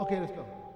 Okay, let's go.